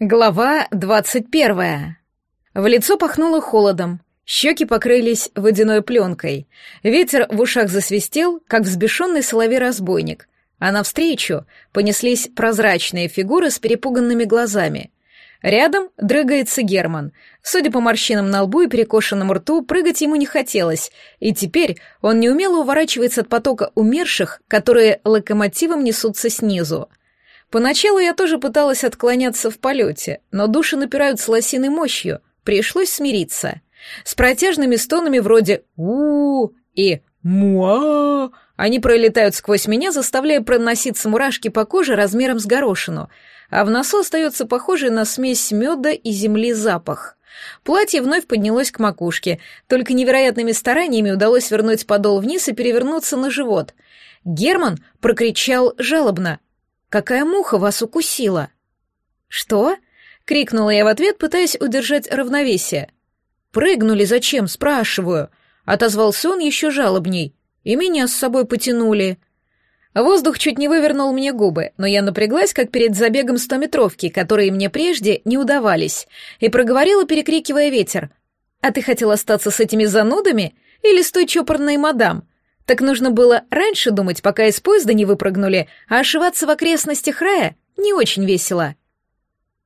Глава двадцать первая. В лицо пахнуло холодом, щеки покрылись водяной пленкой, ветер в ушах засвистел, как взбешенный соловей-разбойник, а навстречу понеслись прозрачные фигуры с перепуганными глазами. Рядом дрыгается Герман. Судя по морщинам на лбу и перекошенному рту, прыгать ему не хотелось, и теперь он неумело уворачивается от потока умерших, которые локомотивом несутся снизу. Поначалу я тоже пыталась отклоняться в полете, но души напирают с лосиной мощью, пришлось смириться. С протяжными стонами вроде у, и «муа» они пролетают сквозь меня, заставляя проноситься мурашки по коже размером с горошину, а в носу остается похожий на смесь меда и земли запах. Платье вновь поднялось к макушке, только невероятными стараниями удалось вернуть подол вниз и перевернуться на живот. Герман прокричал жалобно Какая муха вас укусила?» «Что?» — крикнула я в ответ, пытаясь удержать равновесие. «Прыгнули зачем?» — спрашиваю. Отозвался он еще жалобней. И меня с собой потянули. Воздух чуть не вывернул мне губы, но я напряглась, как перед забегом стометровки, которые мне прежде не удавались, и проговорила, перекрикивая ветер. «А ты хотел остаться с этими занудами? Или с той чопорной мадам? Так нужно было раньше думать, пока из поезда не выпрыгнули, а ошиваться в окрестностях рая не очень весело.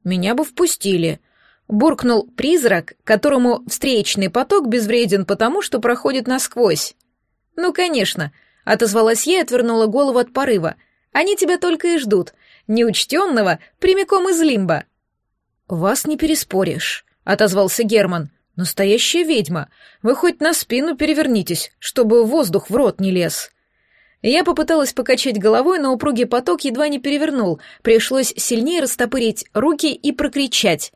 Меня бы впустили. Буркнул призрак, которому встречный поток безвреден потому, что проходит насквозь. Ну, конечно, отозвалась я и отвернула голову от порыва. Они тебя только и ждут, неучтенного, прямиком из лимба. Вас не переспоришь, отозвался Герман. «Настоящая ведьма. Вы хоть на спину перевернитесь, чтобы воздух в рот не лез». Я попыталась покачать головой, но упругий поток едва не перевернул. Пришлось сильнее растопырить руки и прокричать.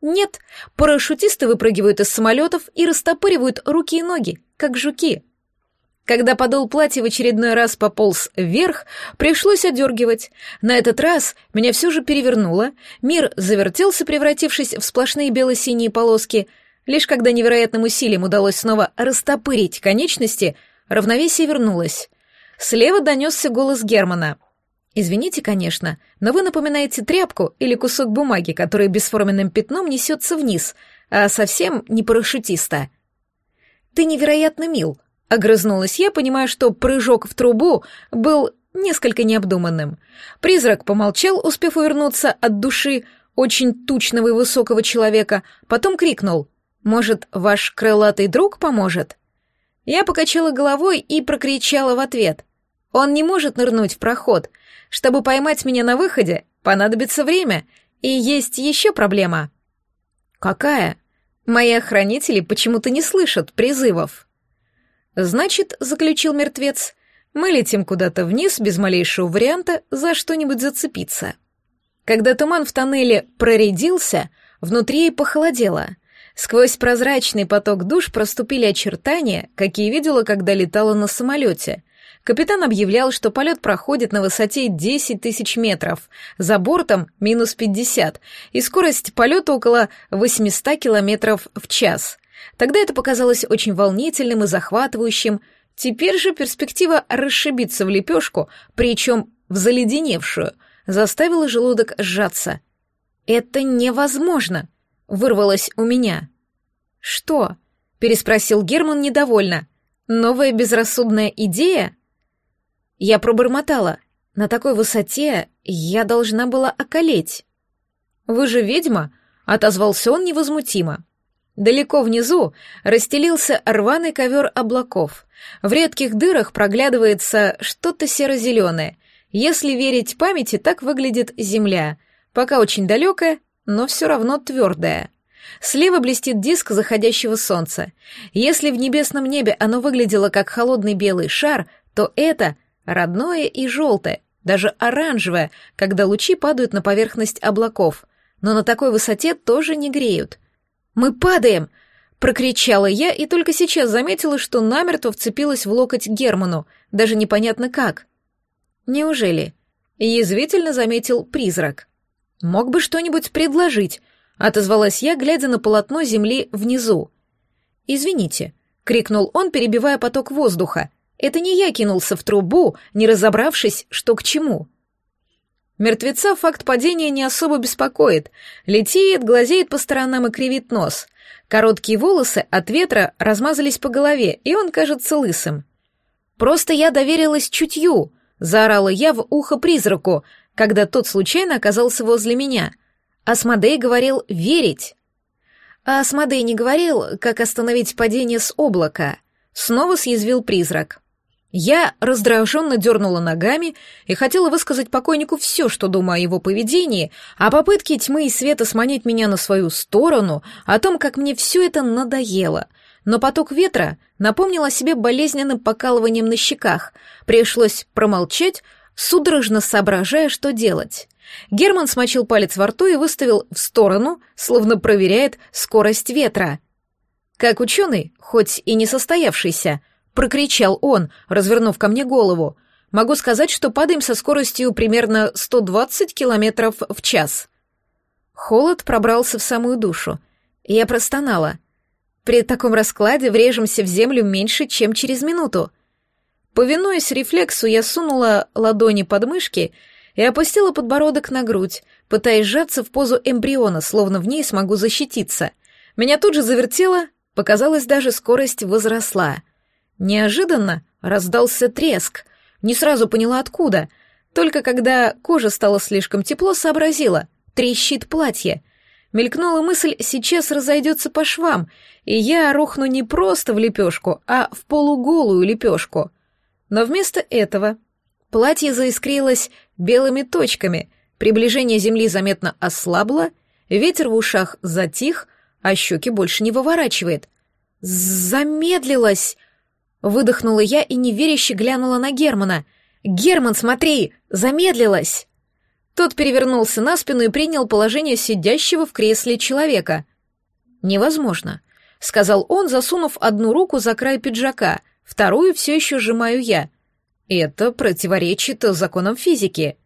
«Нет, парашютисты выпрыгивают из самолетов и растопыривают руки и ноги, как жуки». Когда подол платья в очередной раз пополз вверх, пришлось одергивать. На этот раз меня все же перевернуло, мир завертелся, превратившись в сплошные бело-синие полоски — Лишь когда невероятным усилием удалось снова растопырить конечности, равновесие вернулось. Слева донесся голос Германа. «Извините, конечно, но вы напоминаете тряпку или кусок бумаги, который бесформенным пятном несется вниз, а совсем не парашютиста». «Ты невероятно мил», — огрызнулась я, понимая, что прыжок в трубу был несколько необдуманным. Призрак помолчал, успев увернуться от души очень тучного и высокого человека, потом крикнул — может, ваш крылатый друг поможет?» Я покачала головой и прокричала в ответ. «Он не может нырнуть в проход. Чтобы поймать меня на выходе, понадобится время, и есть еще проблема». «Какая?» «Мои охранители почему-то не слышат призывов». «Значит, — заключил мертвец, — мы летим куда-то вниз без малейшего варианта за что-нибудь зацепиться». Когда туман в тоннеле проредился, внутри похолодело — Сквозь прозрачный поток душ проступили очертания, какие видела, когда летала на самолете. Капитан объявлял, что полет проходит на высоте 10 тысяч метров, за бортом минус 50, и скорость полета около 800 километров в час. Тогда это показалось очень волнительным и захватывающим. Теперь же перспектива расшибиться в лепешку, причем в заледеневшую, заставила желудок сжаться. «Это невозможно!» Вырвалось у меня. «Что?» — переспросил Герман недовольно. «Новая безрассудная идея?» Я пробормотала. На такой высоте я должна была околеть. «Вы же ведьма?» — отозвался он невозмутимо. Далеко внизу расстелился рваный ковер облаков. В редких дырах проглядывается что-то серо-зеленое. Если верить памяти, так выглядит Земля. Пока очень далекая, но все равно твердая. Слева блестит диск заходящего солнца. Если в небесном небе оно выглядело как холодный белый шар, то это родное и желтое, даже оранжевое, когда лучи падают на поверхность облаков, но на такой высоте тоже не греют. «Мы падаем!» — прокричала я и только сейчас заметила, что намертво вцепилась в локоть Герману, даже непонятно как. «Неужели?» — язвительно заметил призрак. «Мог бы что-нибудь предложить», — отозвалась я, глядя на полотно земли внизу. «Извините», — крикнул он, перебивая поток воздуха. «Это не я кинулся в трубу, не разобравшись, что к чему». Мертвеца факт падения не особо беспокоит. Летит, глазеет по сторонам и кривит нос. Короткие волосы от ветра размазались по голове, и он кажется лысым. «Просто я доверилась чутью», — заорала я в ухо призраку, когда тот случайно оказался возле меня. Асмодей говорил «верить». А Асмодей не говорил, как остановить падение с облака. Снова съязвил призрак. Я раздраженно дернула ногами и хотела высказать покойнику все, что думаю о его поведении, о попытке тьмы и света сманить меня на свою сторону, о том, как мне все это надоело. Но поток ветра напомнил о себе болезненным покалыванием на щеках. Пришлось промолчать, судорожно соображая, что делать. Герман смочил палец во рту и выставил в сторону, словно проверяет скорость ветра. Как ученый, хоть и не состоявшийся, — прокричал он, развернув ко мне голову. Могу сказать, что падаем со скоростью примерно 120 километров в час. Холод пробрался в самую душу. Я простонала. При таком раскладе врежемся в землю меньше, чем через минуту. Повинуясь рефлексу, я сунула ладони под мышки и опустила подбородок на грудь, пытаясь сжаться в позу эмбриона, словно в ней смогу защититься. Меня тут же завертело, показалось, даже скорость возросла — Неожиданно раздался треск. Не сразу поняла откуда. Только когда кожа стала слишком тепло, сообразила. Трещит платье. Мелькнула мысль, сейчас разойдется по швам, и я рухну не просто в лепешку, а в полуголую лепешку. Но вместо этого платье заискрилось белыми точками, приближение земли заметно ослабло, ветер в ушах затих, а щеки больше не выворачивает. Замедлилось! Выдохнула я и неверяще глянула на Германа. «Герман, смотри! Замедлилась!» Тот перевернулся на спину и принял положение сидящего в кресле человека. «Невозможно», — сказал он, засунув одну руку за край пиджака, вторую все еще сжимаю я. «Это противоречит законам физики».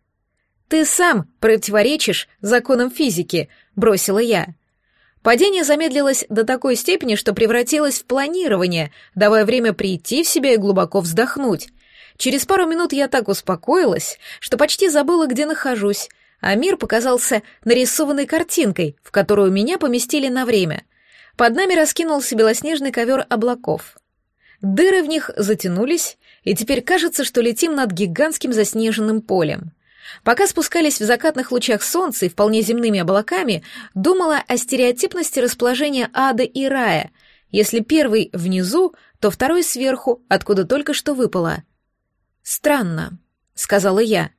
«Ты сам противоречишь законам физики», — бросила я. Падение замедлилось до такой степени, что превратилось в планирование, давая время прийти в себя и глубоко вздохнуть. Через пару минут я так успокоилась, что почти забыла, где нахожусь, а мир показался нарисованной картинкой, в которую меня поместили на время. Под нами раскинулся белоснежный ковер облаков. Дыры в них затянулись, и теперь кажется, что летим над гигантским заснеженным полем. Пока спускались в закатных лучах солнца и вполне земными облаками, думала о стереотипности расположения ада и рая. Если первый внизу, то второй сверху, откуда только что выпало. «Странно», — сказала я.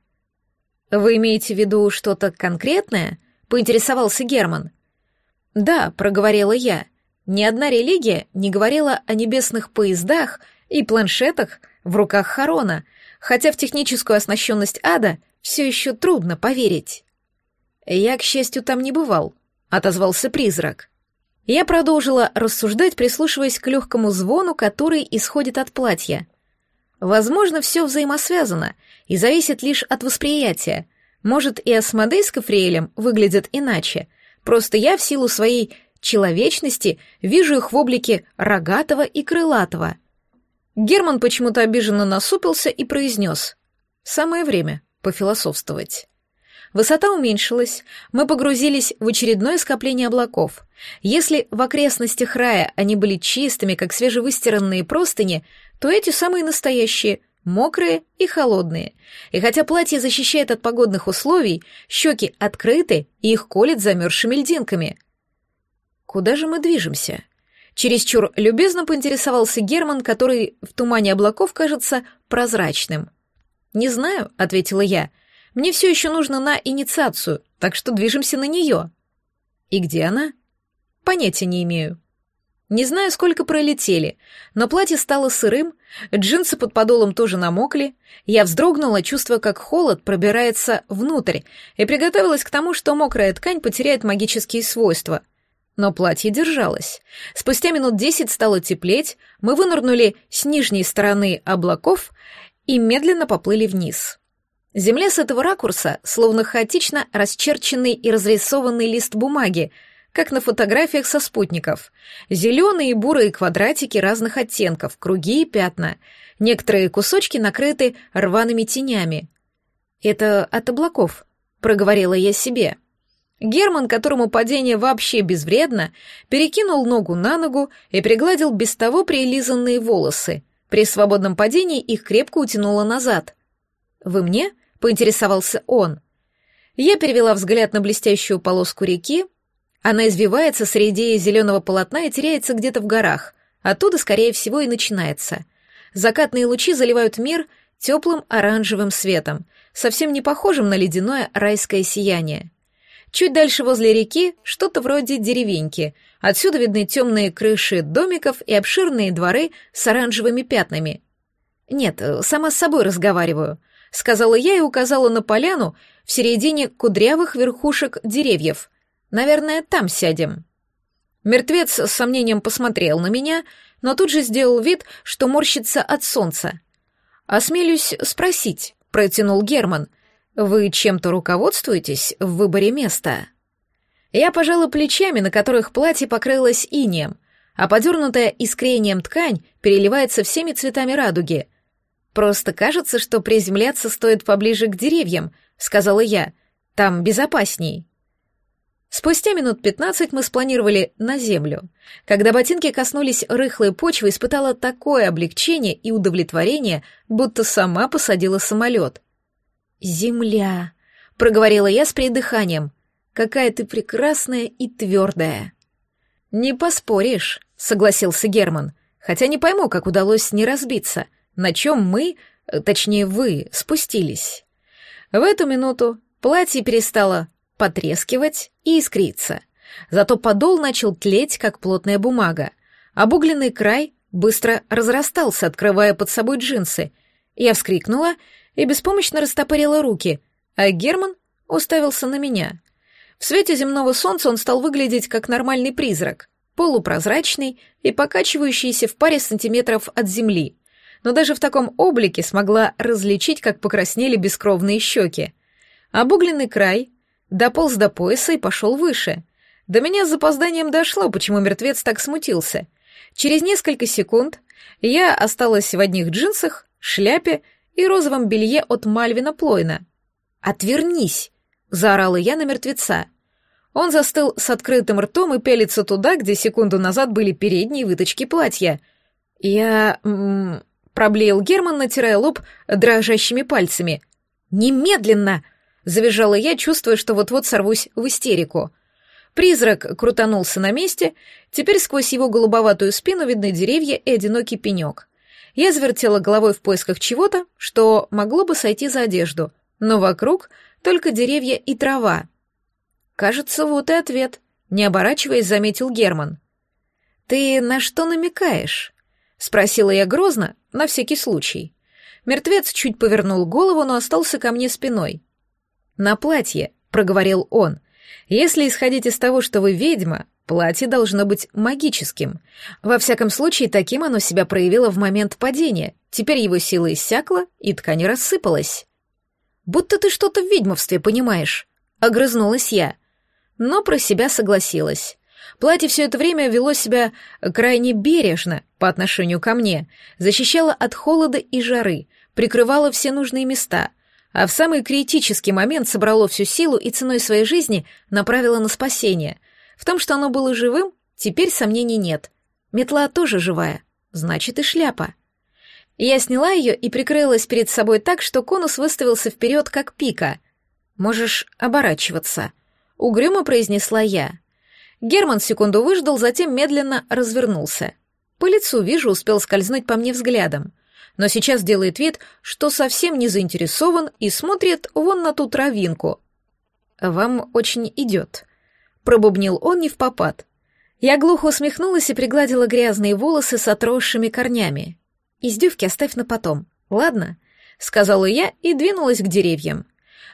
«Вы имеете в виду что-то конкретное?» — поинтересовался Герман. «Да», — проговорила я. «Ни одна религия не говорила о небесных поездах и планшетах в руках Харона, хотя в техническую оснащенность ада — все еще трудно поверить. Я, к счастью, там не бывал, отозвался призрак. Я продолжила рассуждать, прислушиваясь к легкому звону, который исходит от платья. Возможно, все взаимосвязано и зависит лишь от восприятия. Может, и Асмодей с Кафриэлем выглядят иначе. Просто я в силу своей человечности вижу их в облике рогатого и крылатого. Герман почему-то обиженно насупился и произнес «Самое время» пофилософствовать. Высота уменьшилась, мы погрузились в очередное скопление облаков. Если в окрестностях рая они были чистыми, как свежевыстиранные простыни, то эти самые настоящие, мокрые и холодные. И хотя платье защищает от погодных условий, щеки открыты и их колет замерзшими льдинками. Куда же мы движемся? Чересчур любезно поинтересовался Герман, который в тумане облаков кажется прозрачным. «Не знаю», — ответила я. «Мне все еще нужно на инициацию, так что движемся на нее». «И где она?» «Понятия не имею». Не знаю, сколько пролетели, но платье стало сырым, джинсы под подолом тоже намокли. Я вздрогнула, чувствуя, как холод пробирается внутрь, и приготовилась к тому, что мокрая ткань потеряет магические свойства. Но платье держалось. Спустя минут десять стало теплеть, мы вынырнули с нижней стороны облаков и медленно поплыли вниз. Земля с этого ракурса словно хаотично расчерченный и разрисованный лист бумаги, как на фотографиях со спутников. Зеленые и бурые квадратики разных оттенков, круги и пятна. Некоторые кусочки накрыты рваными тенями. «Это от облаков», — проговорила я себе. Герман, которому падение вообще безвредно, перекинул ногу на ногу и пригладил без того прилизанные волосы. При свободном падении их крепко утянуло назад. «Вы мне?» — поинтересовался он. Я перевела взгляд на блестящую полоску реки. Она извивается среди зеленого полотна и теряется где-то в горах. Оттуда, скорее всего, и начинается. Закатные лучи заливают мир теплым оранжевым светом, совсем не похожим на ледяное райское сияние. Чуть дальше возле реки что-то вроде деревеньки. Отсюда видны темные крыши домиков и обширные дворы с оранжевыми пятнами. «Нет, сама с собой разговариваю», — сказала я и указала на поляну в середине кудрявых верхушек деревьев. «Наверное, там сядем». Мертвец с сомнением посмотрел на меня, но тут же сделал вид, что морщится от солнца. «Осмелюсь спросить», — протянул Герман, — вы чем-то руководствуетесь в выборе места? Я пожала плечами, на которых платье покрылось инеем, а подернутая искрением ткань переливается всеми цветами радуги. Просто кажется, что приземляться стоит поближе к деревьям, сказала я. Там безопасней. Спустя минут пятнадцать мы спланировали на землю. Когда ботинки коснулись рыхлой почвы, испытала такое облегчение и удовлетворение, будто сама посадила самолет. «Земля», — проговорила я с придыханием. «Какая ты прекрасная и твердая». «Не поспоришь», — согласился Герман, «хотя не пойму, как удалось не разбиться, на чем мы, точнее вы, спустились». В эту минуту платье перестало потрескивать и искриться. Зато подол начал тлеть, как плотная бумага. Обугленный край быстро разрастался, открывая под собой джинсы. Я вскрикнула и беспомощно растопырила руки, а Герман уставился на меня. В свете земного солнца он стал выглядеть как нормальный призрак, полупрозрачный и покачивающийся в паре сантиметров от земли. Но даже в таком облике смогла различить, как покраснели бескровные щеки. Обугленный край дополз до пояса и пошел выше. До меня с запозданием дошло, почему мертвец так смутился. Через несколько секунд я осталась в одних джинсах, шляпе и розовом белье от Мальвина Плойна. «Отвернись!» — заорала я на мертвеца. Он застыл с открытым ртом и пялится туда, где секунду назад были передние выточки платья. «Я...» проблеял Герман, натирая лоб дрожащими пальцами. «Немедленно!» — завизжала я, чувствуя, что вот-вот сорвусь в истерику. Призрак крутанулся на месте, теперь сквозь его голубоватую спину видны деревья и одинокий пенек. Я завертела головой в поисках чего-то, что могло бы сойти за одежду, но вокруг только деревья и трава. Кажется, вот и ответ, не оборачиваясь, заметил Герман. «Ты на что намекаешь?» — спросила я грозно, на всякий случай. Мертвец чуть повернул голову, но остался ко мне спиной. «На платье», — проговорил он. «Если исходить из того, что вы ведьма, Платье должно быть магическим. Во всяком случае, таким оно себя проявило в момент падения. Теперь его сила иссякла, и ткань рассыпалась. «Будто ты что-то в ведьмовстве понимаешь», — огрызнулась я. Но про себя согласилась. Платье все это время вело себя крайне бережно по отношению ко мне, защищало от холода и жары, прикрывало все нужные места, а в самый критический момент собрало всю силу и ценой своей жизни направило на спасение — в том, что оно было живым, теперь сомнений нет. Метла тоже живая, значит и шляпа. Я сняла ее и прикрылась перед собой так, что конус выставился вперед, как пика. «Можешь оборачиваться», — угрюмо произнесла я. Герман секунду выждал, затем медленно развернулся. По лицу вижу, успел скользнуть по мне взглядом. Но сейчас делает вид, что совсем не заинтересован и смотрит вон на ту травинку. «Вам очень идет», пробубнил он не в попад. Я глухо усмехнулась и пригладила грязные волосы с отросшими корнями. «Издевки оставь на потом, ладно?» — сказала я и двинулась к деревьям.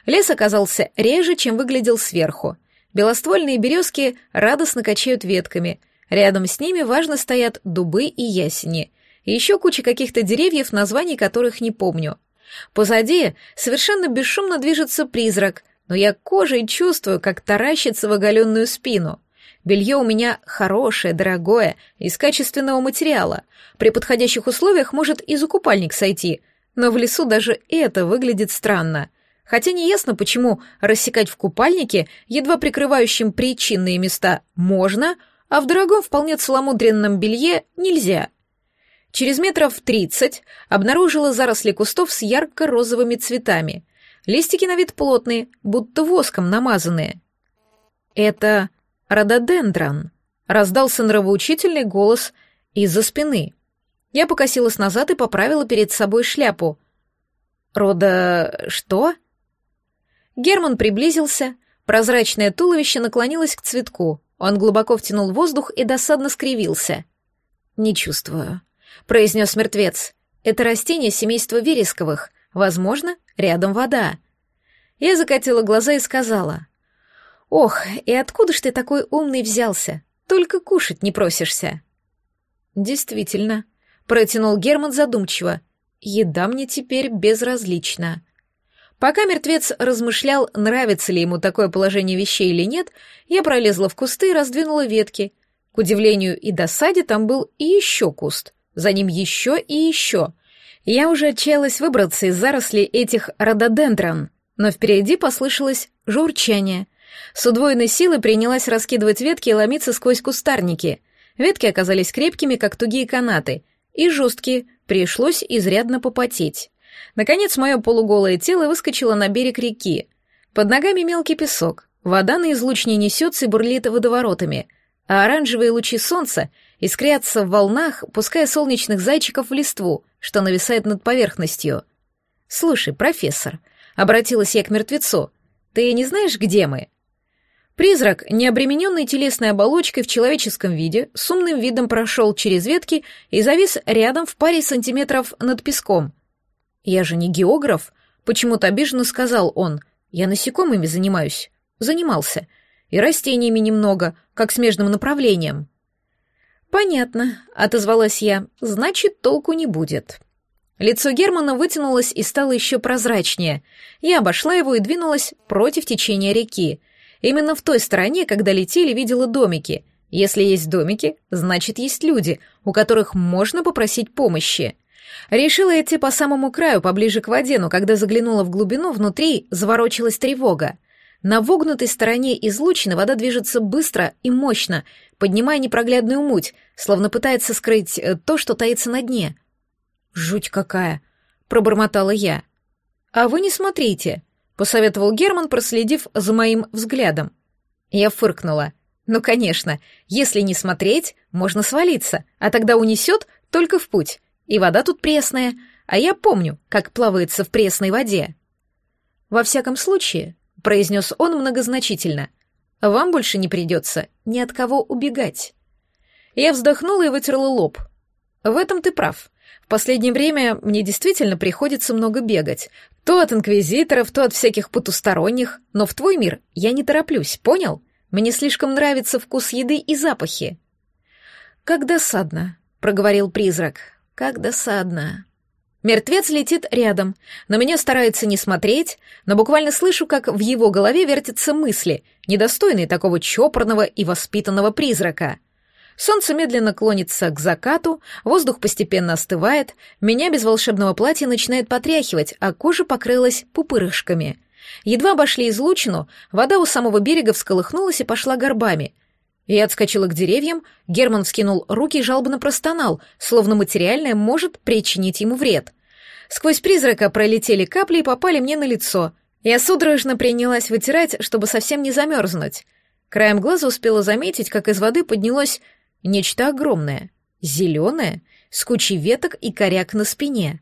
Лес оказался реже, чем выглядел сверху. Белоствольные березки радостно качают ветками. Рядом с ними важно стоят дубы и ясени. И еще куча каких-то деревьев, названий которых не помню. Позади совершенно бесшумно движется призрак, но я кожей чувствую, как таращится в оголенную спину. Белье у меня хорошее, дорогое, из качественного материала. При подходящих условиях может и за купальник сойти, но в лесу даже это выглядит странно. Хотя неясно, почему рассекать в купальнике, едва прикрывающем причинные места, можно, а в дорогом вполне целомудренном белье нельзя. Через метров тридцать обнаружила заросли кустов с ярко-розовыми цветами. Листики на вид плотные, будто воском намазанные. «Это рододендрон», — раздался нравоучительный голос из-за спины. Я покосилась назад и поправила перед собой шляпу. «Рода... что?» Герман приблизился, прозрачное туловище наклонилось к цветку. Он глубоко втянул воздух и досадно скривился. «Не чувствую», — произнес мертвец. «Это растение семейства вересковых. Возможно, рядом вода». Я закатила глаза и сказала. «Ох, и откуда ж ты такой умный взялся? Только кушать не просишься». «Действительно», — протянул Герман задумчиво. «Еда мне теперь безразлична». Пока мертвец размышлял, нравится ли ему такое положение вещей или нет, я пролезла в кусты и раздвинула ветки. К удивлению и досаде там был и еще куст, за ним еще и еще. Я уже отчаялась выбраться из зарослей этих рододендрон, но впереди послышалось журчание. С удвоенной силой принялась раскидывать ветки и ломиться сквозь кустарники. Ветки оказались крепкими, как тугие канаты, и жесткие, пришлось изрядно попотеть. Наконец, мое полуголое тело выскочило на берег реки. Под ногами мелкий песок. Вода на излучине несется и бурлит водоворотами, а оранжевые лучи солнца искрятся в волнах, пуская солнечных зайчиков в листву, что нависает над поверхностью. «Слушай, профессор», — обратилась я к мертвецу, — «ты не знаешь, где мы?» Призрак, не обремененный телесной оболочкой в человеческом виде, с умным видом прошел через ветки и завис рядом в паре сантиметров над песком. «Я же не географ», — почему-то обиженно сказал он. «Я насекомыми занимаюсь». Занимался. И растениями немного, как смежным направлением. «Понятно», — отозвалась я. «Значит, толку не будет». Лицо Германа вытянулось и стало еще прозрачнее. Я обошла его и двинулась против течения реки. Именно в той стороне, когда летели, видела домики. Если есть домики, значит, есть люди, у которых можно попросить помощи. Решила идти по самому краю, поближе к воде, но когда заглянула в глубину, внутри заворочилась тревога. На вогнутой стороне излучины вода движется быстро и мощно, поднимая непроглядную муть, словно пытается скрыть э, то, что таится на дне. «Жуть какая!» — пробормотала я. «А вы не смотрите», — посоветовал Герман, проследив за моим взглядом. Я фыркнула. «Ну, конечно, если не смотреть, можно свалиться, а тогда унесет только в путь. И вода тут пресная, а я помню, как плавается в пресной воде. Во всяком случае, произнес он многозначительно, вам больше не придется ни от кого убегать. Я вздохнула и вытерла лоб. В этом ты прав. В последнее время мне действительно приходится много бегать. То от инквизиторов, то от всяких потусторонних, но в твой мир я не тороплюсь, понял? Мне слишком нравится вкус еды и запахи. Как досадно, проговорил призрак. Как досадно. Мертвец летит рядом, на меня старается не смотреть, но буквально слышу, как в его голове вертятся мысли, недостойные такого чопорного и воспитанного призрака. Солнце медленно клонится к закату, воздух постепенно остывает, меня без волшебного платья начинает потряхивать, а кожа покрылась пупырышками. Едва обошли излучину, вода у самого берега всколыхнулась и пошла горбами — я отскочила к деревьям, Герман вскинул руки и жалобно простонал, словно материальное может причинить ему вред. Сквозь призрака пролетели капли и попали мне на лицо. Я судорожно принялась вытирать, чтобы совсем не замерзнуть. Краем глаза успела заметить, как из воды поднялось нечто огромное, зеленое, с кучей веток и коряк на спине.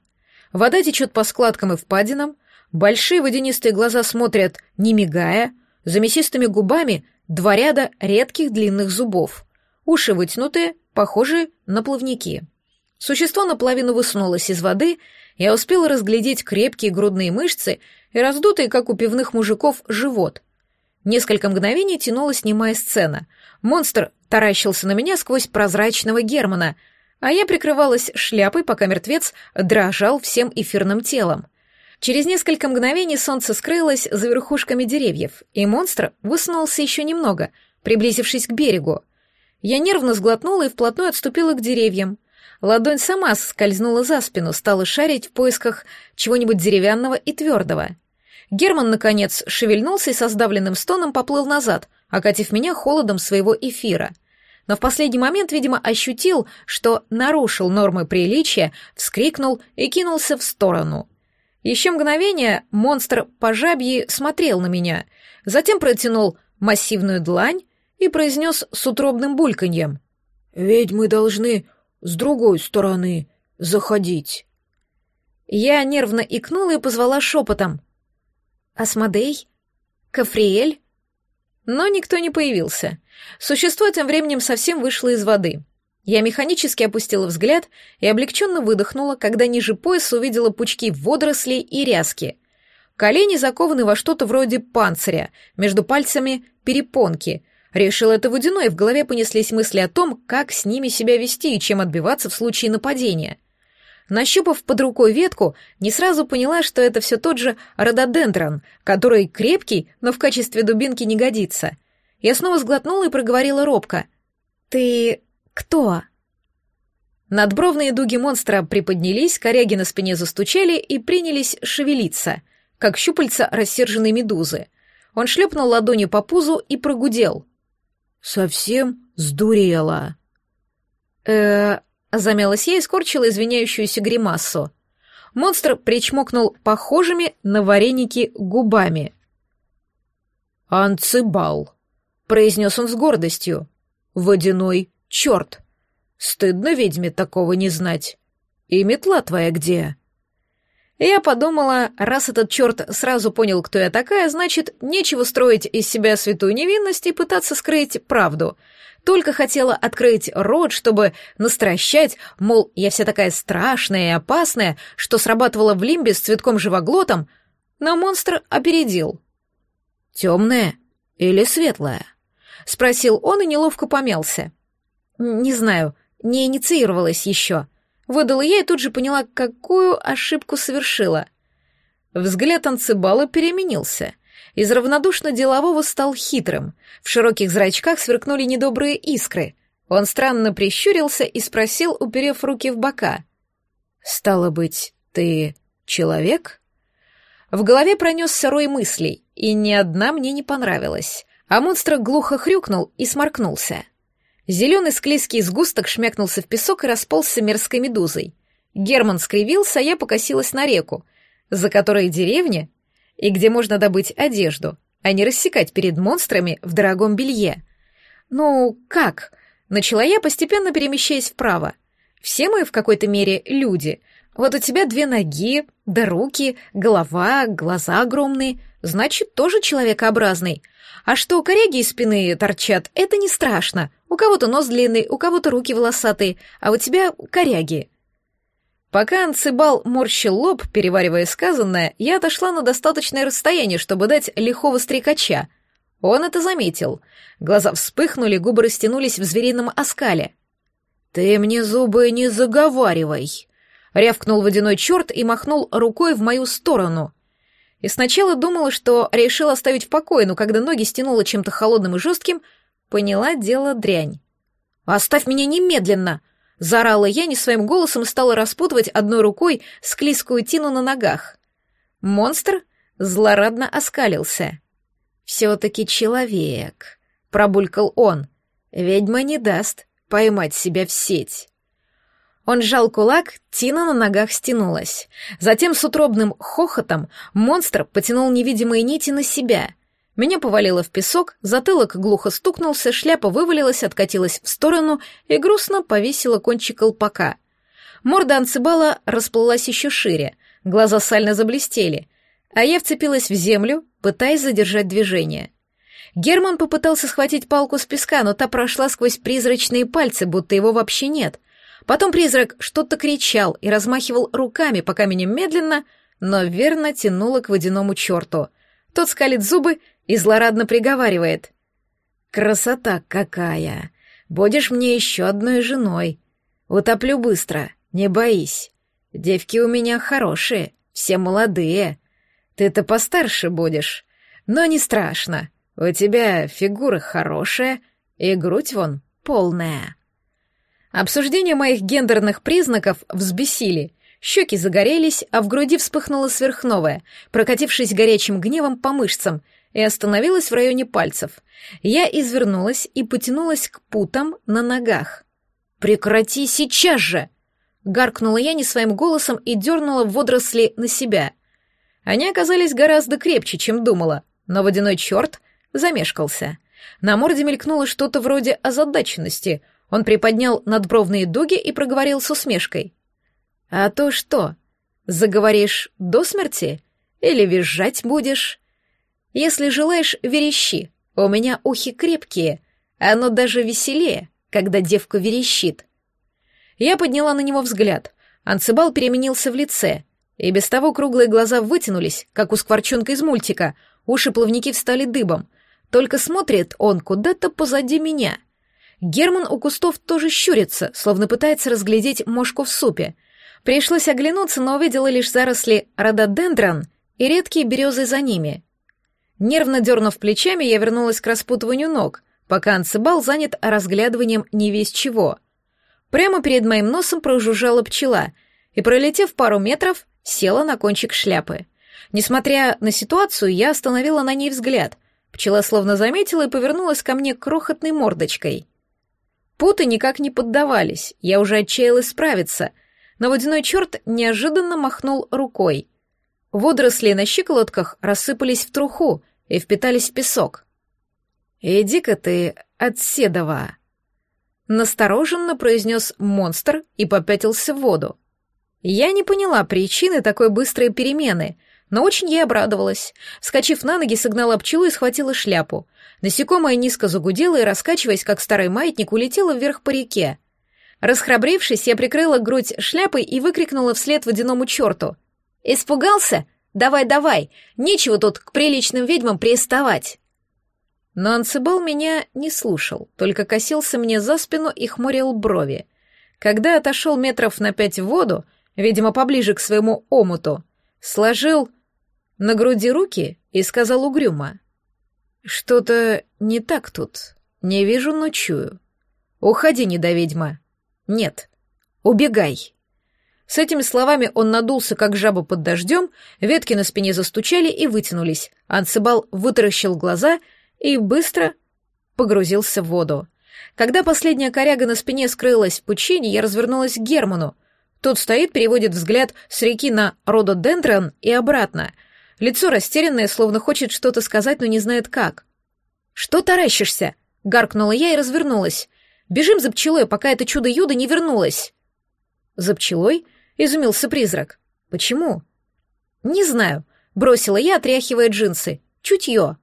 Вода течет по складкам и впадинам, большие водянистые глаза смотрят, не мигая, за мясистыми губами Два ряда редких длинных зубов. Уши вытянутые, похожие на плавники. Существо наполовину высунулось из воды, я успела разглядеть крепкие грудные мышцы и раздутый, как у пивных мужиков, живот. Несколько мгновений тянулась немая сцена. Монстр таращился на меня сквозь прозрачного Германа, а я прикрывалась шляпой, пока мертвец дрожал всем эфирным телом. Через несколько мгновений солнце скрылось за верхушками деревьев, и монстр высунулся еще немного, приблизившись к берегу. Я нервно сглотнула и вплотную отступила к деревьям. Ладонь сама скользнула за спину, стала шарить в поисках чего-нибудь деревянного и твердого. Герман, наконец, шевельнулся и со сдавленным стоном поплыл назад, окатив меня холодом своего эфира. Но в последний момент, видимо, ощутил, что нарушил нормы приличия, вскрикнул и кинулся в сторону. Еще мгновение монстр по жабьи смотрел на меня, затем протянул массивную длань и произнес с утробным бульканьем. «Ведь мы должны с другой стороны заходить». Я нервно икнула и позвала шепотом. «Асмодей? Кафриэль?» Но никто не появился. Существо тем временем совсем вышло из воды. Я механически опустила взгляд и облегченно выдохнула, когда ниже пояса увидела пучки водорослей и ряски. Колени закованы во что-то вроде панциря, между пальцами перепонки. Решил это водяной, в голове понеслись мысли о том, как с ними себя вести и чем отбиваться в случае нападения. Нащупав под рукой ветку, не сразу поняла, что это все тот же рододендрон, который крепкий, но в качестве дубинки не годится. Я снова сглотнула и проговорила робко. «Ты кто?» Надбровные дуги монстра приподнялись, коряги на спине застучали и принялись шевелиться, как щупальца рассерженной медузы. Он шлепнул ладонью по пузу и прогудел. «Совсем сдурела». «Э, Замялась я и скорчила извиняющуюся гримасу. Монстр причмокнул похожими на вареники губами. «Анцибал», — произнес он с гордостью. «Водяной черт! Стыдно ведьме такого не знать. И метла твоя где?» Я подумала, раз этот черт сразу понял, кто я такая, значит, нечего строить из себя святую невинность и пытаться скрыть правду — только хотела открыть рот, чтобы настращать, мол, я вся такая страшная и опасная, что срабатывала в лимбе с цветком-живоглотом, но монстр опередил. «Темная или светлая?» — спросил он и неловко помялся. «Не знаю, не инициировалась еще». Выдала я и тут же поняла, какую ошибку совершила. Взгляд Анцибала переменился — из равнодушно делового стал хитрым. В широких зрачках сверкнули недобрые искры. Он странно прищурился и спросил, уперев руки в бока. «Стало быть, ты человек?» В голове пронесся рой мыслей, и ни одна мне не понравилась. А монстр глухо хрюкнул и сморкнулся. Зеленый склизкий сгусток шмякнулся в песок и расползся мерзкой медузой. Герман скривился, а я покосилась на реку, за которой деревня и где можно добыть одежду, а не рассекать перед монстрами в дорогом белье. Ну, как? Начала я, постепенно перемещаясь вправо. Все мы в какой-то мере люди. Вот у тебя две ноги, да руки, голова, глаза огромные, значит, тоже человекообразный. А что коряги из спины торчат, это не страшно. У кого-то нос длинный, у кого-то руки волосатые, а у тебя коряги. Пока Анцибал морщил лоб, переваривая сказанное, я отошла на достаточное расстояние, чтобы дать лихого стрекача. Он это заметил. Глаза вспыхнули, губы растянулись в зверином оскале. «Ты мне зубы не заговаривай!» Рявкнул водяной черт и махнул рукой в мою сторону. И сначала думала, что решил оставить в покое, но когда ноги стянула чем-то холодным и жестким, поняла дело дрянь. «Оставь меня немедленно!» Заорала я не своим голосом и стала распутывать одной рукой склизкую тину на ногах. Монстр злорадно оскалился. «Все-таки человек», — пробулькал он. «Ведьма не даст поймать себя в сеть». Он сжал кулак, Тина на ногах стянулась. Затем с утробным хохотом монстр потянул невидимые нити на себя — меня повалило в песок, затылок глухо стукнулся, шляпа вывалилась, откатилась в сторону и грустно повесила кончик колпака. Морда Анцибала расплылась еще шире, глаза сально заблестели, а я вцепилась в землю, пытаясь задержать движение. Герман попытался схватить палку с песка, но та прошла сквозь призрачные пальцы, будто его вообще нет. Потом призрак что-то кричал и размахивал руками, пока меня медленно, но верно тянуло к водяному черту. Тот скалит зубы и злорадно приговаривает. «Красота какая! Будешь мне еще одной женой. Утоплю быстро, не боись. Девки у меня хорошие, все молодые. Ты-то постарше будешь, но не страшно. У тебя фигура хорошая и грудь вон полная». Обсуждение моих гендерных признаков взбесили. Щеки загорелись, а в груди вспыхнуло сверхновое, прокатившись горячим гневом по мышцам, и остановилась в районе пальцев. Я извернулась и потянулась к путам на ногах. «Прекрати сейчас же!» Гаркнула я не своим голосом и дернула водоросли на себя. Они оказались гораздо крепче, чем думала, но водяной черт замешкался. На морде мелькнуло что-то вроде озадаченности. Он приподнял надбровные дуги и проговорил с усмешкой. «А то что, заговоришь до смерти? Или визжать будешь? Если желаешь, верещи. У меня ухи крепкие. Оно даже веселее, когда девка верещит». Я подняла на него взгляд. Анцебал переменился в лице, и без того круглые глаза вытянулись, как у скворчонка из мультика, уши плавники встали дыбом. Только смотрит он куда-то позади меня. Герман у кустов тоже щурится, словно пытается разглядеть мошку в супе. Пришлось оглянуться, но увидела лишь заросли рододендрон и редкие березы за ними. Нервно дернув плечами, я вернулась к распутыванию ног, пока Анцебал занят разглядыванием не весь чего. Прямо перед моим носом прожужжала пчела и, пролетев пару метров, села на кончик шляпы. Несмотря на ситуацию, я остановила на ней взгляд. Пчела словно заметила и повернулась ко мне крохотной мордочкой. Путы никак не поддавались, я уже отчаялась справиться — но водяной черт неожиданно махнул рукой. Водоросли на щиколотках рассыпались в труху и впитались в песок. «Иди-ка ты отседова!» Настороженно произнес монстр и попятился в воду. Я не поняла причины такой быстрой перемены, но очень ей обрадовалась. Вскочив на ноги, согнала пчелу и схватила шляпу. Насекомое низко загудело и, раскачиваясь, как старый маятник, улетело вверх по реке. Расхрабрившись, я прикрыла грудь шляпой и выкрикнула вслед водяному черту. «Испугался? Давай, давай! Нечего тут к приличным ведьмам приставать!» Но Анцебал меня не слушал, только косился мне за спину и хмурил брови. Когда отошел метров на пять в воду, видимо, поближе к своему омуту, сложил на груди руки и сказал угрюмо. «Что-то не так тут. Не вижу, но чую. Уходи, недоведьма. Нет. Убегай. С этими словами он надулся, как жаба под дождем, ветки на спине застучали и вытянулись. Анцебал вытаращил глаза и быстро погрузился в воду. Когда последняя коряга на спине скрылась в пучине, я развернулась к Герману. Тот стоит, переводит взгляд с реки на рододендрон и обратно. Лицо растерянное, словно хочет что-то сказать, но не знает как. «Что таращишься?» — гаркнула я и развернулась. Бежим за пчелой, пока это чудо-юдо не вернулось. За пчелой? Изумился призрак. Почему? Не знаю. Бросила я, отряхивая джинсы. Чутье.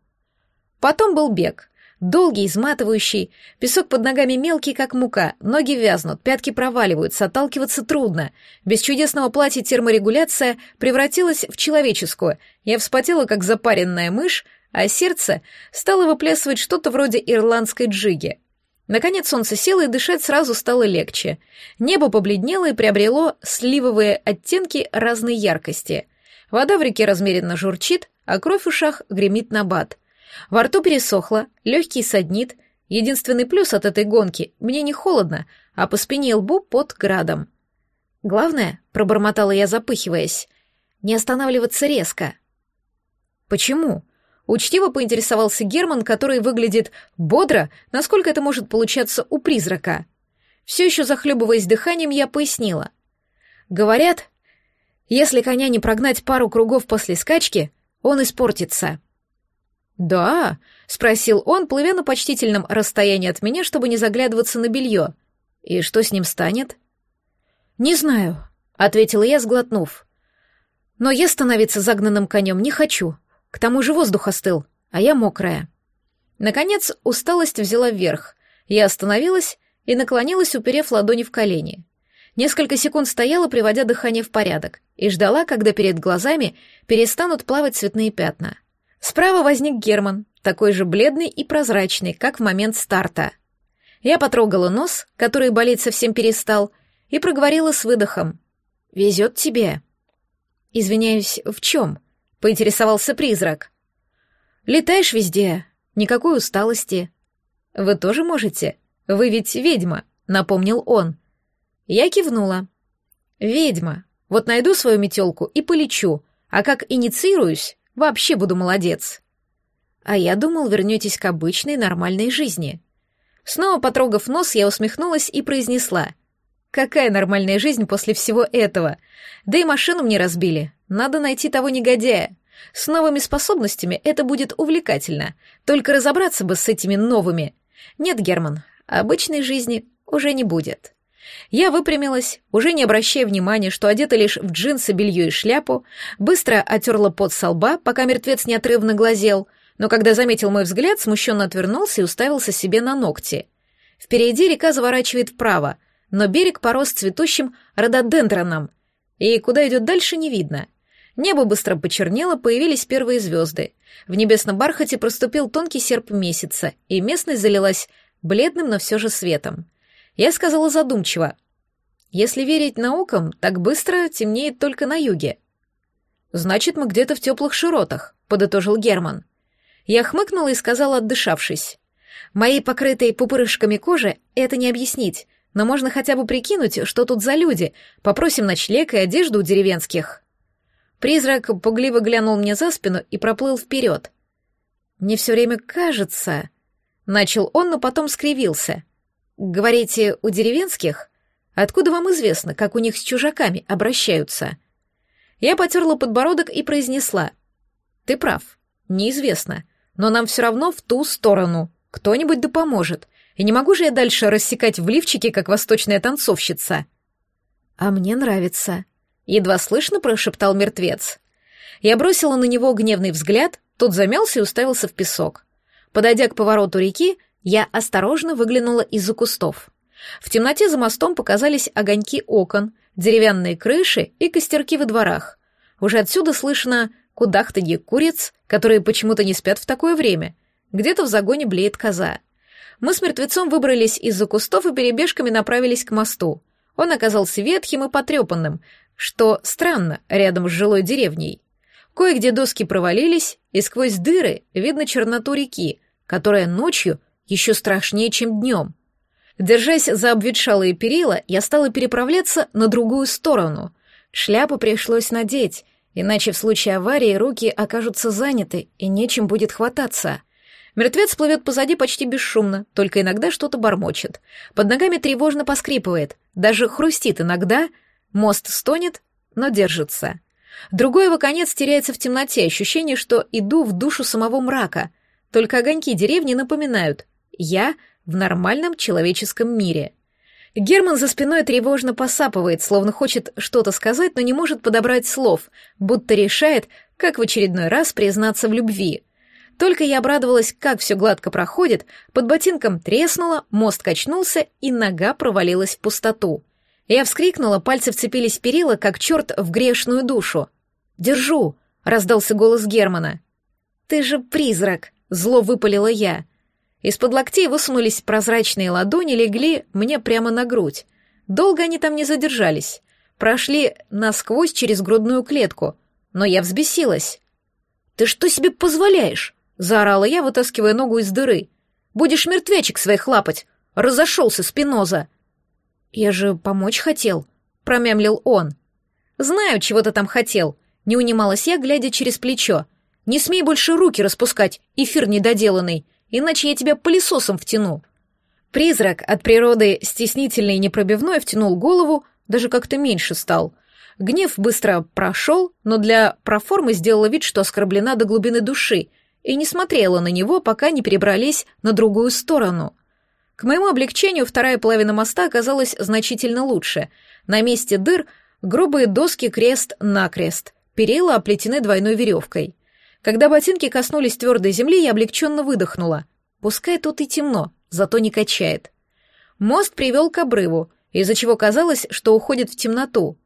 Потом был бег. Долгий, изматывающий, песок под ногами мелкий, как мука, ноги вязнут, пятки проваливаются, отталкиваться трудно. Без чудесного платья терморегуляция превратилась в человеческую. Я вспотела, как запаренная мышь, а сердце стало выплясывать что-то вроде ирландской джиги. Наконец солнце село, и дышать сразу стало легче. Небо побледнело и приобрело сливовые оттенки разной яркости. Вода в реке размеренно журчит, а кровь в ушах гремит на бат. Во рту пересохло, легкий саднит. Единственный плюс от этой гонки — мне не холодно, а по спине лбу под градом. Главное, — пробормотала я, запыхиваясь, — не останавливаться резко. Почему? Учтиво поинтересовался Герман, который выглядит бодро, насколько это может получаться у призрака. Все еще захлебываясь дыханием, я пояснила. Говорят, если коня не прогнать пару кругов после скачки, он испортится. «Да?» — спросил он, плывя на почтительном расстоянии от меня, чтобы не заглядываться на белье. «И что с ним станет?» «Не знаю», — ответила я, сглотнув. «Но я становиться загнанным конем не хочу. К тому же воздух остыл, а я мокрая. Наконец усталость взяла вверх. Я остановилась и наклонилась, уперев ладони в колени. Несколько секунд стояла, приводя дыхание в порядок, и ждала, когда перед глазами перестанут плавать цветные пятна. Справа возник Герман, такой же бледный и прозрачный, как в момент старта. Я потрогала нос, который болеть совсем перестал, и проговорила с выдохом. «Везет тебе». «Извиняюсь, в чем?» Поинтересовался призрак. «Летаешь везде, никакой усталости». «Вы тоже можете? Вы ведь ведьма», — напомнил он. Я кивнула. «Ведьма. Вот найду свою метелку и полечу, а как инициируюсь, вообще буду молодец. А я думал, вернетесь к обычной нормальной жизни. Снова потрогав нос, я усмехнулась и произнесла. Какая нормальная жизнь после всего этого? Да и машину мне разбили. Надо найти того негодяя. С новыми способностями это будет увлекательно. Только разобраться бы с этими новыми. Нет, Герман, обычной жизни уже не будет. Я выпрямилась, уже не обращая внимания, что одета лишь в джинсы, белье и шляпу, быстро отерла пот со лба, пока мертвец неотрывно глазел, но когда заметил мой взгляд, смущенно отвернулся и уставился себе на ногти. Впереди река заворачивает вправо, но берег порос цветущим рододендроном, и куда идет дальше не видно. Небо быстро почернело, появились первые звезды. В небесном бархате проступил тонкий серп месяца, и местность залилась бледным, но все же светом. Я сказала задумчиво. Если верить наукам, так быстро темнеет только на юге. Значит, мы где-то в теплых широтах, подытожил Герман. Я хмыкнула и сказала, отдышавшись. Моей покрытой пупырышками кожи это не объяснить, но можно хотя бы прикинуть, что тут за люди. Попросим ночлег и одежду у деревенских. Призрак пугливо глянул мне за спину и проплыл вперед. «Мне все время кажется...» Начал он, но потом скривился. «Говорите, у деревенских? Откуда вам известно, как у них с чужаками обращаются?» Я потерла подбородок и произнесла. «Ты прав, неизвестно, но нам все равно в ту сторону. Кто-нибудь да поможет. И не могу же я дальше рассекать в лифчике, как восточная танцовщица». «А мне нравится», Едва слышно прошептал мертвец. Я бросила на него гневный взгляд, тот замялся и уставился в песок. Подойдя к повороту реки, я осторожно выглянула из-за кустов. В темноте за мостом показались огоньки окон, деревянные крыши и костерки во дворах. Уже отсюда слышно кудахтанье куриц, которые почему-то не спят в такое время. Где-то в загоне блеет коза. Мы с мертвецом выбрались из-за кустов и перебежками направились к мосту. Он оказался ветхим и потрепанным, что странно рядом с жилой деревней. Кое-где доски провалились, и сквозь дыры видно черноту реки, которая ночью еще страшнее, чем днем. Держась за обветшалые перила, я стала переправляться на другую сторону. Шляпу пришлось надеть, иначе в случае аварии руки окажутся заняты, и нечем будет хвататься. Мертвец плывет позади почти бесшумно, только иногда что-то бормочет. Под ногами тревожно поскрипывает, даже хрустит иногда — Мост стонет, но держится. Другой его конец теряется в темноте, ощущение, что иду в душу самого мрака. Только огоньки деревни напоминают «я в нормальном человеческом мире». Герман за спиной тревожно посапывает, словно хочет что-то сказать, но не может подобрать слов, будто решает, как в очередной раз признаться в любви. Только я обрадовалась, как все гладко проходит, под ботинком треснуло, мост качнулся, и нога провалилась в пустоту. Я вскрикнула, пальцы вцепились в перила, как черт в грешную душу. «Держу!» — раздался голос Германа. «Ты же призрак!» — зло выпалила я. Из-под локтей высунулись прозрачные ладони, легли мне прямо на грудь. Долго они там не задержались. Прошли насквозь через грудную клетку. Но я взбесилась. «Ты что себе позволяешь?» — заорала я, вытаскивая ногу из дыры. «Будешь мертвячек своих лапать!» Разошелся Спиноза. «Я же помочь хотел», — промямлил он. «Знаю, чего ты там хотел», — не унималась я, глядя через плечо. «Не смей больше руки распускать, эфир недоделанный, иначе я тебя пылесосом втяну». Призрак, от природы стеснительный и непробивной, втянул голову, даже как-то меньше стал. Гнев быстро прошел, но для проформы сделала вид, что оскорблена до глубины души, и не смотрела на него, пока не перебрались на другую сторону — к моему облегчению вторая половина моста оказалась значительно лучше. На месте дыр грубые доски крест-накрест, перила оплетены двойной веревкой. Когда ботинки коснулись твердой земли, я облегченно выдохнула. Пускай тут и темно, зато не качает. Мост привел к обрыву, из-за чего казалось, что уходит в темноту.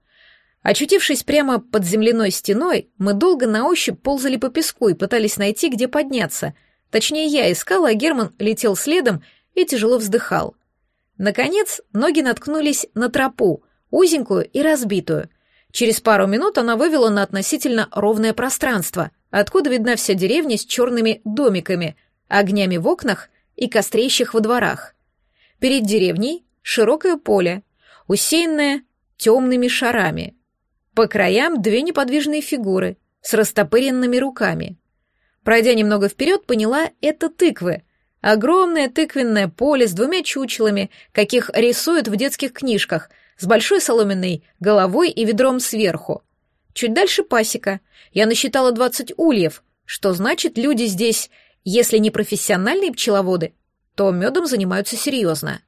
Очутившись прямо под земляной стеной, мы долго на ощупь ползали по песку и пытались найти, где подняться. Точнее, я искала, а Герман летел следом и тяжело вздыхал. Наконец, ноги наткнулись на тропу, узенькую и разбитую. Через пару минут она вывела на относительно ровное пространство, откуда видна вся деревня с черными домиками, огнями в окнах и кострищах во дворах. Перед деревней широкое поле, усеянное темными шарами. По краям две неподвижные фигуры с растопыренными руками. Пройдя немного вперед, поняла — это тыквы. Огромное тыквенное поле с двумя чучелами, каких рисуют в детских книжках, с большой соломенной головой и ведром сверху. Чуть дальше пасека. Я насчитала 20 ульев, что значит, люди здесь, если не профессиональные пчеловоды, то медом занимаются серьезно.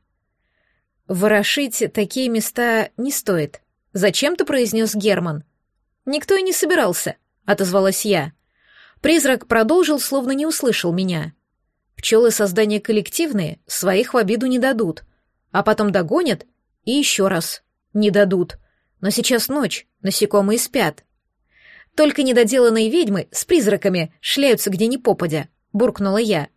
«Ворошить такие места не стоит», — зачем-то произнес Герман. «Никто и не собирался», — отозвалась я. Призрак продолжил, словно не услышал меня. Пчелы создания коллективные, своих в обиду не дадут, а потом догонят и еще раз не дадут. Но сейчас ночь, насекомые спят. Только недоделанные ведьмы с призраками шляются где ни попадя, буркнула я.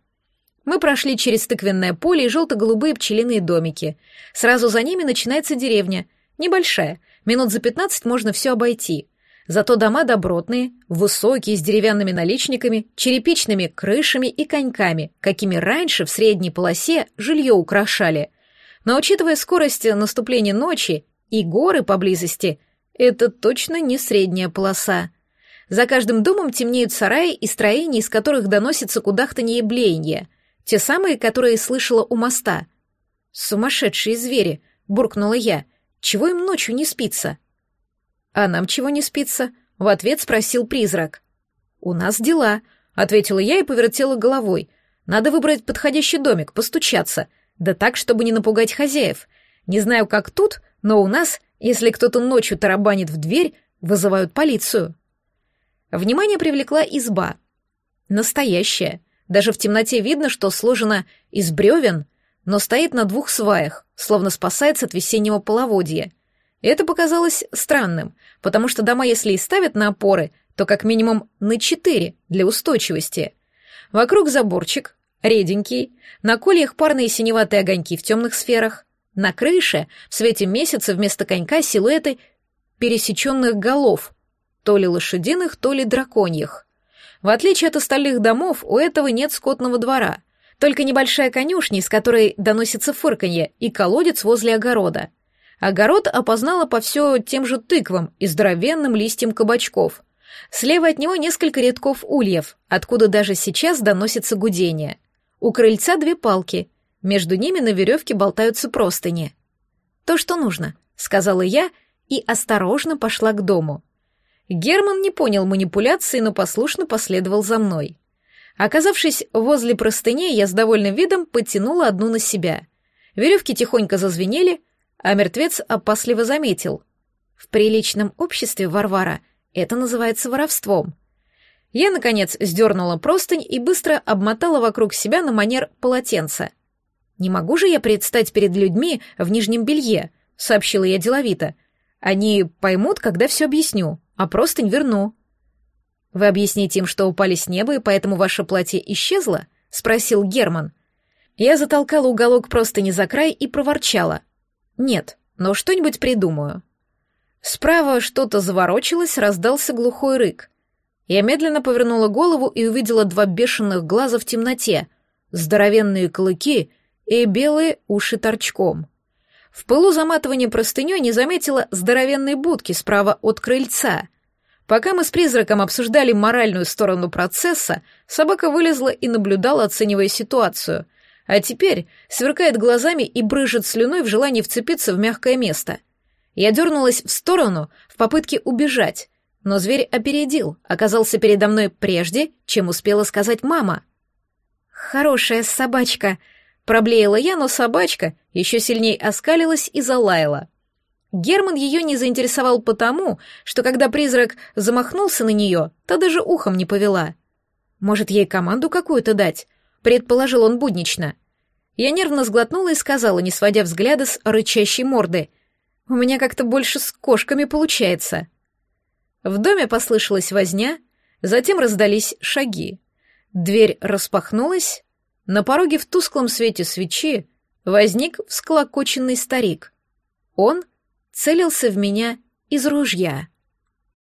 Мы прошли через тыквенное поле и желто-голубые пчелиные домики. Сразу за ними начинается деревня. Небольшая, минут за пятнадцать можно все обойти. Зато дома добротные, высокие, с деревянными наличниками, черепичными крышами и коньками, какими раньше в средней полосе жилье украшали. Но учитывая скорость наступления ночи и горы поблизости, это точно не средняя полоса. За каждым домом темнеют сараи и строения, из которых доносится кудахтанье и блеяние. Те самые, которые слышала у моста. «Сумасшедшие звери!» — буркнула я. «Чего им ночью не спится?» «А нам чего не спится?» — в ответ спросил призрак. «У нас дела», — ответила я и повертела головой. «Надо выбрать подходящий домик, постучаться. Да так, чтобы не напугать хозяев. Не знаю, как тут, но у нас, если кто-то ночью тарабанит в дверь, вызывают полицию». Внимание привлекла изба. Настоящая. Даже в темноте видно, что сложена из бревен, но стоит на двух сваях, словно спасается от весеннего половодья. Это показалось странным, потому что дома, если и ставят на опоры, то как минимум на четыре для устойчивости. Вокруг заборчик, реденький, на кольях парные синеватые огоньки в темных сферах, на крыше в свете месяца вместо конька силуэты пересеченных голов, то ли лошадиных, то ли драконьих. В отличие от остальных домов, у этого нет скотного двора, только небольшая конюшня, из которой доносится фырканье, и колодец возле огорода — Огород опознала по все тем же тыквам и здоровенным листьям кабачков. Слева от него несколько рядков ульев, откуда даже сейчас доносится гудение. У крыльца две палки, между ними на веревке болтаются простыни. «То, что нужно», — сказала я и осторожно пошла к дому. Герман не понял манипуляции, но послушно последовал за мной. Оказавшись возле простыней, я с довольным видом потянула одну на себя. Веревки тихонько зазвенели — а мертвец опасливо заметил. В приличном обществе Варвара это называется воровством. Я, наконец, сдернула простынь и быстро обмотала вокруг себя на манер полотенца. «Не могу же я предстать перед людьми в нижнем белье», — сообщила я деловито. «Они поймут, когда все объясню, а простынь верну». «Вы объясните им, что упали с неба, и поэтому ваше платье исчезло?» — спросил Герман. Я затолкала уголок простыни за край и проворчала. Нет, но что-нибудь придумаю. Справа что-то заворочилось, раздался глухой рык. Я медленно повернула голову и увидела два бешеных глаза в темноте, здоровенные клыки и белые уши торчком. В пылу заматывания простыней не заметила здоровенной будки справа от крыльца. Пока мы с призраком обсуждали моральную сторону процесса, собака вылезла и наблюдала, оценивая ситуацию — а теперь сверкает глазами и брыжет слюной в желании вцепиться в мягкое место. Я дернулась в сторону в попытке убежать, но зверь опередил, оказался передо мной прежде, чем успела сказать мама. «Хорошая собачка», — проблеяла я, но собачка еще сильнее оскалилась и залаяла. Герман ее не заинтересовал потому, что когда призрак замахнулся на нее, то даже ухом не повела. Может, ей команду какую-то дать? Предположил он буднично. Я нервно сглотнула и сказала, не сводя взгляда с рычащей морды. «У меня как-то больше с кошками получается». В доме послышалась возня, затем раздались шаги. Дверь распахнулась, на пороге в тусклом свете свечи возник всклокоченный старик. Он целился в меня из ружья.